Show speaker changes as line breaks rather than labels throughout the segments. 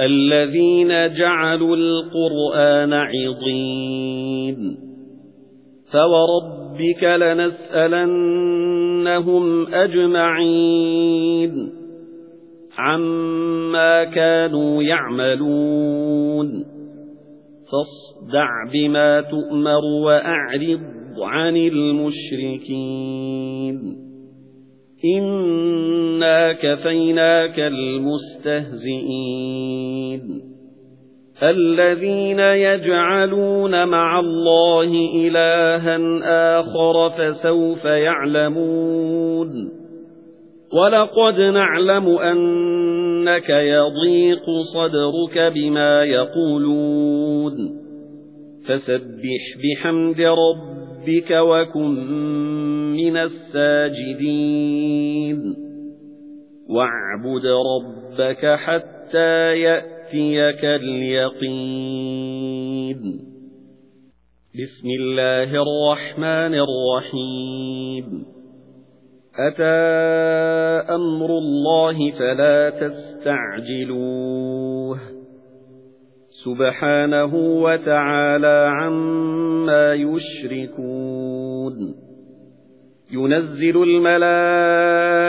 الذين جعلوا القرآن عضين. فوربك لنسألنهم أجمعين عما كانوا يعملون. فاصدع بما تؤمر وأعرض عن المشركين. إِنَّا كَفَيْنَاكَ الْمُسْتَهْزِئِينَ الَّذِينَ يَجْعَلُونَ مَعَ اللَّهِ إِلَٰهًا آخَرَ فَسَوْفَ يَعْلَمُونَ وَلَقَدْ نَعْلَمُ أَنَّكَ يَضِيقُ صَدْرُكَ بِمَا يَقُولُونَ فَسَبِّحْ بِحَمْدِ رَبِّكَ وَكُن مِّنَ السَّاجِدِينَ وَاعْبُدْ رَبَّكَ حَتَّى يَأْتِيَكَ الْيَقِينُ. بِسْمِ اللَّهِ الرَّحْمَنِ الرَّحِيمِ. أَتَى أَمْرُ اللَّهِ فَلَا تَسْتَعْجِلُوهُ. سُبْحَانَهُ وَتَعَالَى عَمَّا يُشْرِكُونَ. يُنَزِّلُ الْمَلَائِكَةَ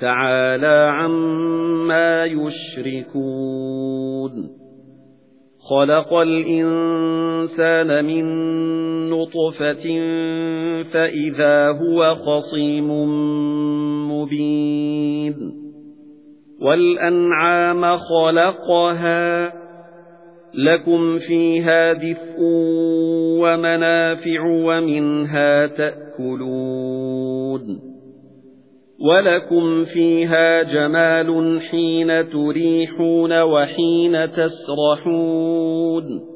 تَعَالَى عَمَّا يُشْرِكُونَ. خَلَقَ الْإِنسَانَ مِنْ نُطْفَةٍ فَإِذَا هُوَ خَصِيمٌ مُبِينٌ. وَالْأَنْعَامَ خَلَقَهَا لَكُمْ فِيهَا دِفْءٌ وَمَنَافِعُ وَمِنْهَا تَأْكُلُونَ. وَلَكُمْ فِيهَا جَمَالٌ حِينَ تُرِيحُونَ وَحِينَ تَسْرَحُونَ